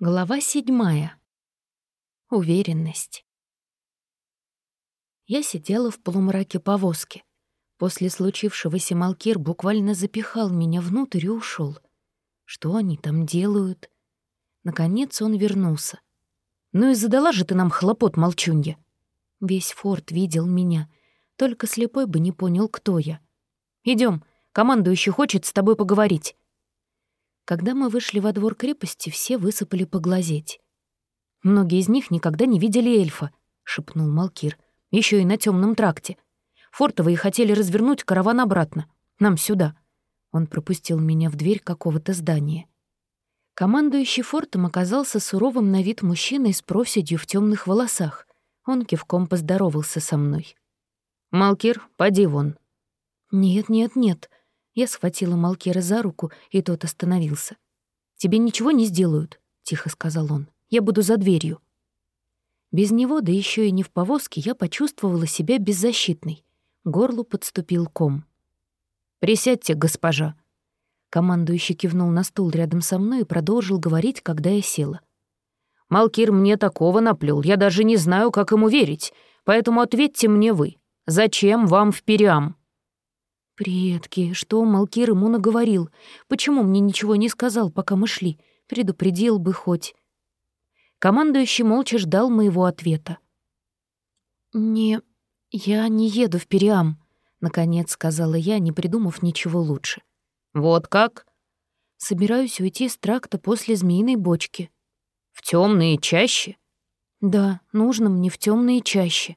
Глава седьмая. Уверенность. Я сидела в полумраке повозки. После случившегося Малкир буквально запихал меня внутрь и ушел. Что они там делают? Наконец он вернулся. «Ну и задала же ты нам хлопот, молчунья!» Весь форт видел меня, только слепой бы не понял, кто я. Идем, командующий хочет с тобой поговорить». Когда мы вышли во двор крепости, все высыпали поглазеть. «Многие из них никогда не видели эльфа», — шепнул Малкир. Еще и на темном тракте. Фортовые хотели развернуть караван обратно. Нам сюда». Он пропустил меня в дверь какого-то здания. Командующий фортом оказался суровым на вид мужчиной с проседью в темных волосах. Он кивком поздоровался со мной. «Малкир, поди вон». «Нет, нет, нет», я схватила Малкира за руку, и тот остановился. «Тебе ничего не сделают», — тихо сказал он. «Я буду за дверью». Без него, да еще и не в повозке, я почувствовала себя беззащитной. Горлу подступил ком. «Присядьте, госпожа». Командующий кивнул на стул рядом со мной и продолжил говорить, когда я села. «Малкир мне такого наплел, я даже не знаю, как ему верить, поэтому ответьте мне вы. Зачем вам в Периам?» «Предки, что Малкир ему наговорил? Почему мне ничего не сказал, пока мы шли? Предупредил бы хоть». Командующий молча ждал моего ответа. «Не... я не еду в Периам», — наконец сказала я, не придумав ничего лучше. «Вот как?» «Собираюсь уйти с тракта после змеиной бочки». «В темные чаще?» «Да, нужно мне в темные чаще».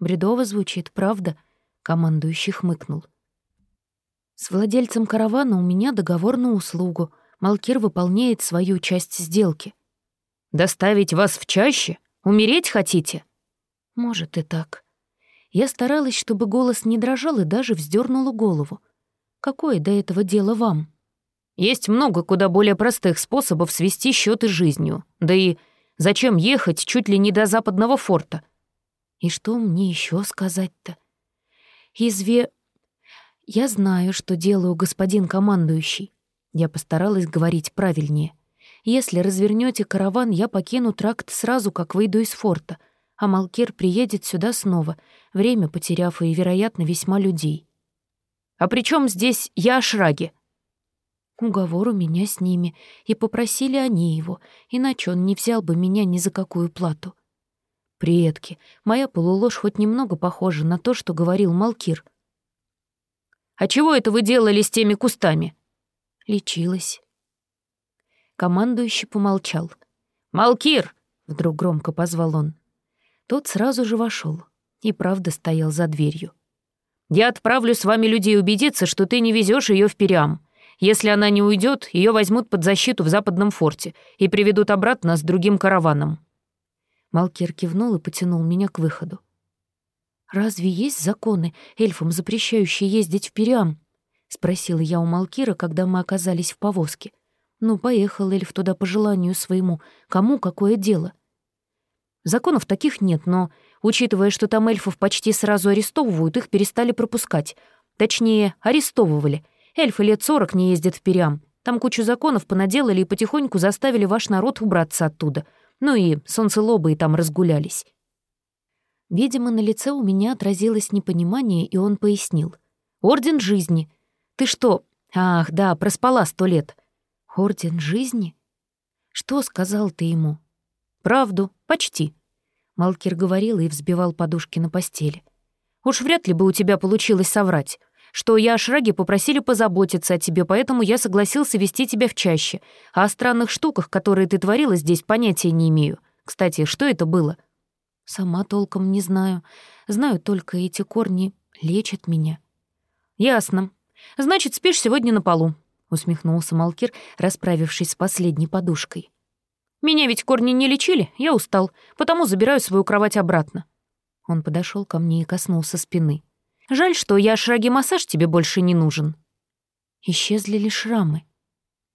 Бредово звучит, правда?» — командующий хмыкнул. С владельцем каравана у меня договор на услугу. Малкир выполняет свою часть сделки. «Доставить вас в чаще? Умереть хотите?» «Может и так». Я старалась, чтобы голос не дрожал и даже вздернула голову. «Какое до этого дело вам?» «Есть много куда более простых способов свести счеты с жизнью. Да и зачем ехать чуть ли не до западного форта?» «И что мне еще сказать-то?» «Изве... «Я знаю, что делаю, господин командующий». Я постаралась говорить правильнее. «Если развернете караван, я покину тракт сразу, как выйду из форта, а Малкир приедет сюда снова, время потеряв и, вероятно, весьма людей». «А при чем здесь я Ашраги?» Уговор у меня с ними, и попросили они его, иначе он не взял бы меня ни за какую плату. Предки, моя полуложь хоть немного похожа на то, что говорил Малкир — а чего это вы делали с теми кустами?» «Лечилась». Командующий помолчал. «Малкир!» — вдруг громко позвал он. Тот сразу же вошел и правда стоял за дверью. «Я отправлю с вами людей убедиться, что ты не везешь ее в Периам. Если она не уйдет, ее возьмут под защиту в Западном форте и приведут обратно с другим караваном». Малкир кивнул и потянул меня к выходу. «Разве есть законы, эльфам запрещающие ездить в Периам?» — спросила я у Малкира, когда мы оказались в повозке. «Ну, поехал эльф туда по желанию своему. Кому какое дело?» «Законов таких нет, но, учитывая, что там эльфов почти сразу арестовывают, их перестали пропускать. Точнее, арестовывали. Эльфы лет сорок не ездят в Периам. Там кучу законов понаделали и потихоньку заставили ваш народ убраться оттуда. Ну и солнцелобые там разгулялись». Видимо, на лице у меня отразилось непонимание, и он пояснил. «Орден жизни. Ты что? Ах, да, проспала сто лет». «Орден жизни? Что сказал ты ему?» «Правду, почти», — Малкир говорил и взбивал подушки на постели. «Уж вряд ли бы у тебя получилось соврать, что я Шраги попросили позаботиться о тебе, поэтому я согласился вести тебя в чаще, а о странных штуках, которые ты творила здесь, понятия не имею. Кстати, что это было?» Сама толком не знаю. Знаю только, эти корни лечат меня. Ясно. Значит, спишь сегодня на полу, усмехнулся Малкир, расправившись с последней подушкой. Меня ведь корни не лечили, я устал, потому забираю свою кровать обратно. Он подошел ко мне и коснулся спины. Жаль, что я шраги массаж тебе больше не нужен. Исчезли ли шрамы?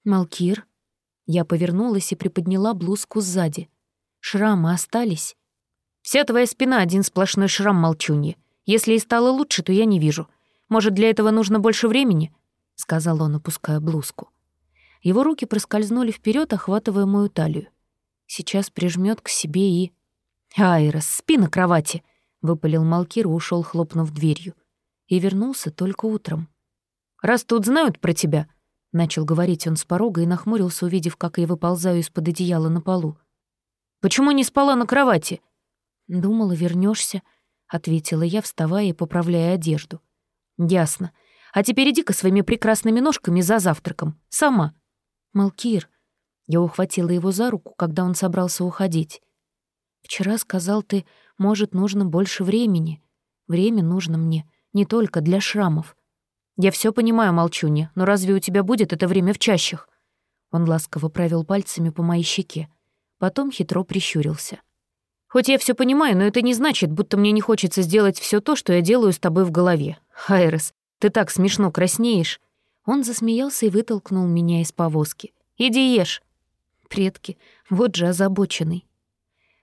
Малкир. Я повернулась и приподняла блузку сзади. Шрамы остались. Вся твоя спина — один сплошной шрам молчуньи. Если и стало лучше, то я не вижу. Может, для этого нужно больше времени?» — сказал он, опуская блузку. Его руки проскользнули вперед, охватывая мою талию. Сейчас прижмет к себе и... «Айрос, спи на кровати!» — выпалил Малкир и ушел, хлопнув дверью. И вернулся только утром. «Раз тут знают про тебя», — начал говорить он с порога и нахмурился, увидев, как я выползаю из-под одеяла на полу. «Почему не спала на кровати?» «Думала, вернешься, ответила я, вставая и поправляя одежду. «Ясно. А теперь иди-ка своими прекрасными ножками за завтраком. Сама». «Малкир». Я ухватила его за руку, когда он собрался уходить. «Вчера сказал ты, может, нужно больше времени. Время нужно мне не только для шрамов. Я все понимаю, Молчуня, но разве у тебя будет это время в чащах?» Он ласково провел пальцами по моей щеке. Потом хитро прищурился. «Хоть я все понимаю, но это не значит, будто мне не хочется сделать все то, что я делаю с тобой в голове. Хайрес, ты так смешно краснеешь». Он засмеялся и вытолкнул меня из повозки. «Иди ешь». Предки, вот же озабоченный.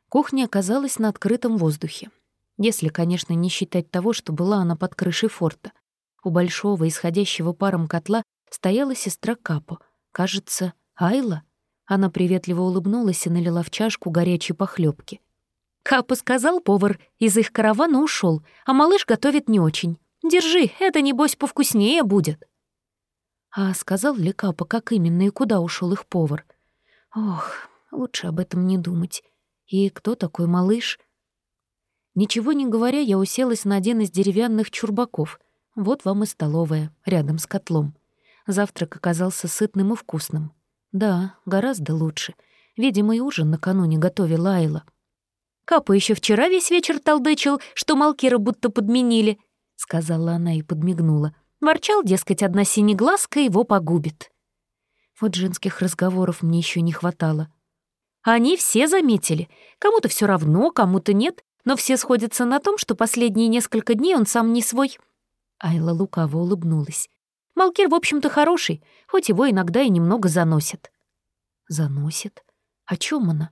Кухня оказалась на открытом воздухе. Если, конечно, не считать того, что была она под крышей форта. У большого, исходящего паром котла, стояла сестра Капо. Кажется, Айла. Она приветливо улыбнулась и налила в чашку горячей похлебки. Капа сказал повар, из их каравана ушел, а малыш готовит не очень. Держи, это, небось, повкуснее будет. А сказал ли Капа, как именно и куда ушел их повар? Ох, лучше об этом не думать. И кто такой малыш? Ничего не говоря, я уселась на один из деревянных чурбаков. Вот вам и столовая, рядом с котлом. Завтрак оказался сытным и вкусным. Да, гораздо лучше. Видимо, и ужин накануне готовила Айла. Капа еще вчера весь вечер толдычил, что Малкира будто подменили», — сказала она и подмигнула. Ворчал, дескать, одна синеглазка его погубит. Вот женских разговоров мне еще не хватало. Они все заметили. Кому-то все равно, кому-то нет, но все сходятся на том, что последние несколько дней он сам не свой. Айла лукаво улыбнулась. Малкир, в общем-то, хороший, хоть его иногда и немного заносит. Заносит? О чем она?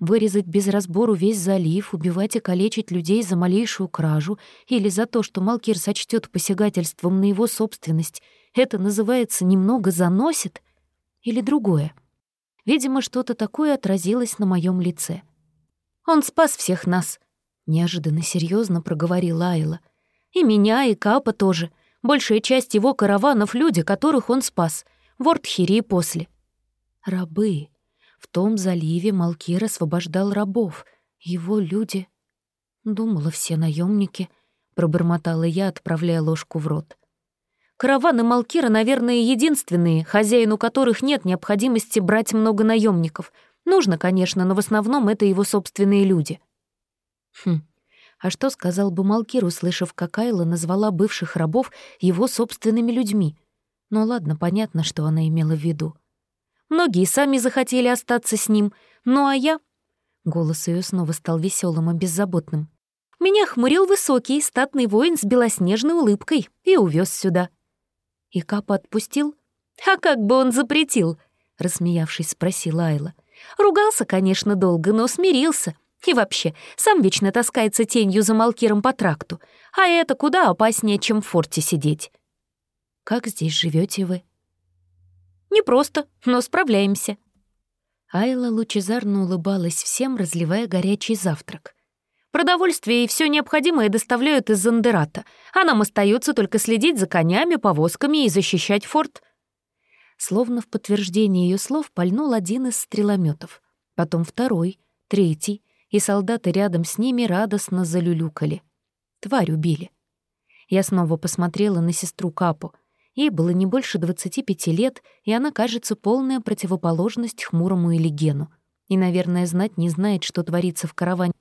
Вырезать без разбору весь залив, убивать и калечить людей за малейшую кражу или за то, что Малкир сочтет посягательством на его собственность, это называется «немного заносит» или другое. Видимо, что-то такое отразилось на моем лице. «Он спас всех нас», — неожиданно серьезно проговорила Айла. «И меня, и Капа тоже. Большая часть его караванов — люди, которых он спас. В и после». «Рабы», в том заливе Малкир освобождал рабов. Его люди... Думала, все наемники, пробормотала я, отправляя ложку в рот. Караваны Малкира, наверное, единственные, хозяину которых нет необходимости брать много наемников. Нужно, конечно, но в основном это его собственные люди. Хм, а что сказал бы Малкир, услышав, как Айла назвала бывших рабов его собственными людьми? Ну ладно, понятно, что она имела в виду. Многие сами захотели остаться с ним. Ну а я... Голос ее снова стал веселым и беззаботным. Меня хмурил высокий, статный воин с белоснежной улыбкой и увез сюда. И Капа отпустил? А как бы он запретил? Рассмеявшись, спросила Айла. Ругался, конечно, долго, но смирился. И вообще, сам вечно таскается тенью за Малкиром по тракту. А это куда опаснее, чем в форте сидеть. «Как здесь живете вы?» Непросто, но справляемся». Айла лучезарно улыбалась всем, разливая горячий завтрак. «Продовольствие и все необходимое доставляют из Зандерата, а нам остается только следить за конями, повозками и защищать форт». Словно в подтверждение ее слов пальнул один из стрелометов, потом второй, третий, и солдаты рядом с ними радостно залюлюкали. Тварь убили. Я снова посмотрела на сестру Капу. Ей было не больше 25 лет, и она, кажется, полная противоположность хмурому Элигену. И, наверное, знать не знает, что творится в караване.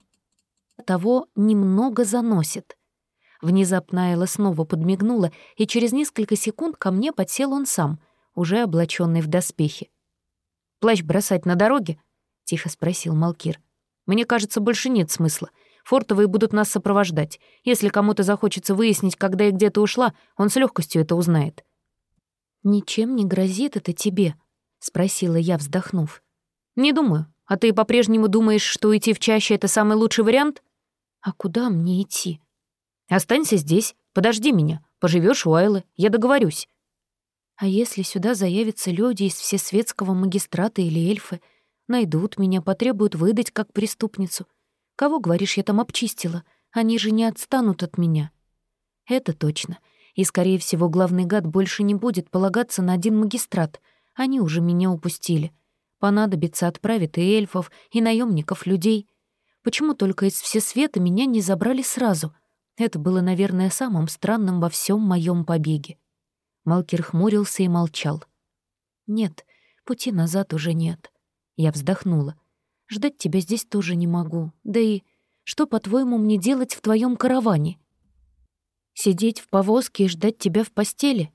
Того немного заносит. Внезапно Айла снова подмигнула, и через несколько секунд ко мне подсел он сам, уже облаченный в доспехи. «Плащ бросать на дороге?» — тихо спросил Малкир. «Мне кажется, больше нет смысла. Фортовые будут нас сопровождать. Если кому-то захочется выяснить, когда и где ты ушла, он с легкостью это узнает. «Ничем не грозит это тебе?» — спросила я, вздохнув. «Не думаю. А ты по-прежнему думаешь, что идти в чаще — это самый лучший вариант?» «А куда мне идти?» «Останься здесь, подожди меня. Поживешь у Айлы, я договорюсь». А если сюда заявятся люди из всесветского магистрата или эльфы, найдут меня, потребуют выдать как преступницу? Кого, говоришь, я там обчистила? Они же не отстанут от меня. Это точно. И, скорее всего, главный гад больше не будет полагаться на один магистрат. Они уже меня упустили. Понадобится отправить и эльфов, и наемников людей. Почему только из всесвета меня не забрали сразу? Это было, наверное, самым странным во всем моем побеге. Малкир хмурился и молчал. «Нет, пути назад уже нет». Я вздохнула. «Ждать тебя здесь тоже не могу. Да и что, по-твоему, мне делать в твоем караване? Сидеть в повозке и ждать тебя в постели?»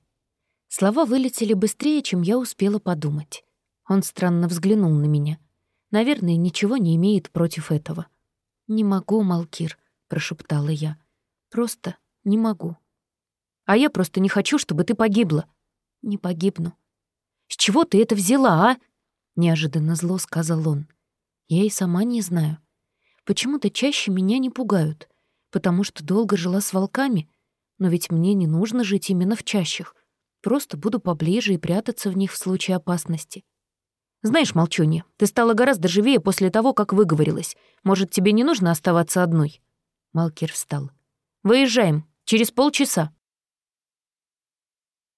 Слова вылетели быстрее, чем я успела подумать. Он странно взглянул на меня. Наверное, ничего не имеет против этого. «Не могу, Малкир», — прошептала я. «Просто не могу». А я просто не хочу, чтобы ты погибла». «Не погибну». «С чего ты это взяла, а?» Неожиданно зло сказал он. «Я и сама не знаю. Почему-то чаще меня не пугают, потому что долго жила с волками, но ведь мне не нужно жить именно в чащах. Просто буду поближе и прятаться в них в случае опасности». «Знаешь, Молчунья, ты стала гораздо живее после того, как выговорилась. Может, тебе не нужно оставаться одной?» Малкир встал. «Выезжаем. Через полчаса».